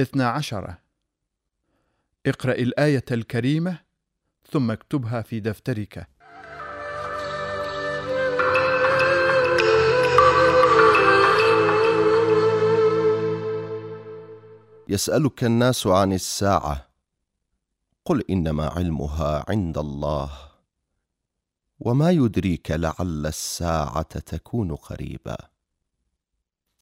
اثنا عشر اقرأ الآية الكريمة ثم اكتبها في دفترك. يسألك الناس عن الساعة. قل إنما علمها عند الله. وما يدريك لعل الساعة تكون قريبا.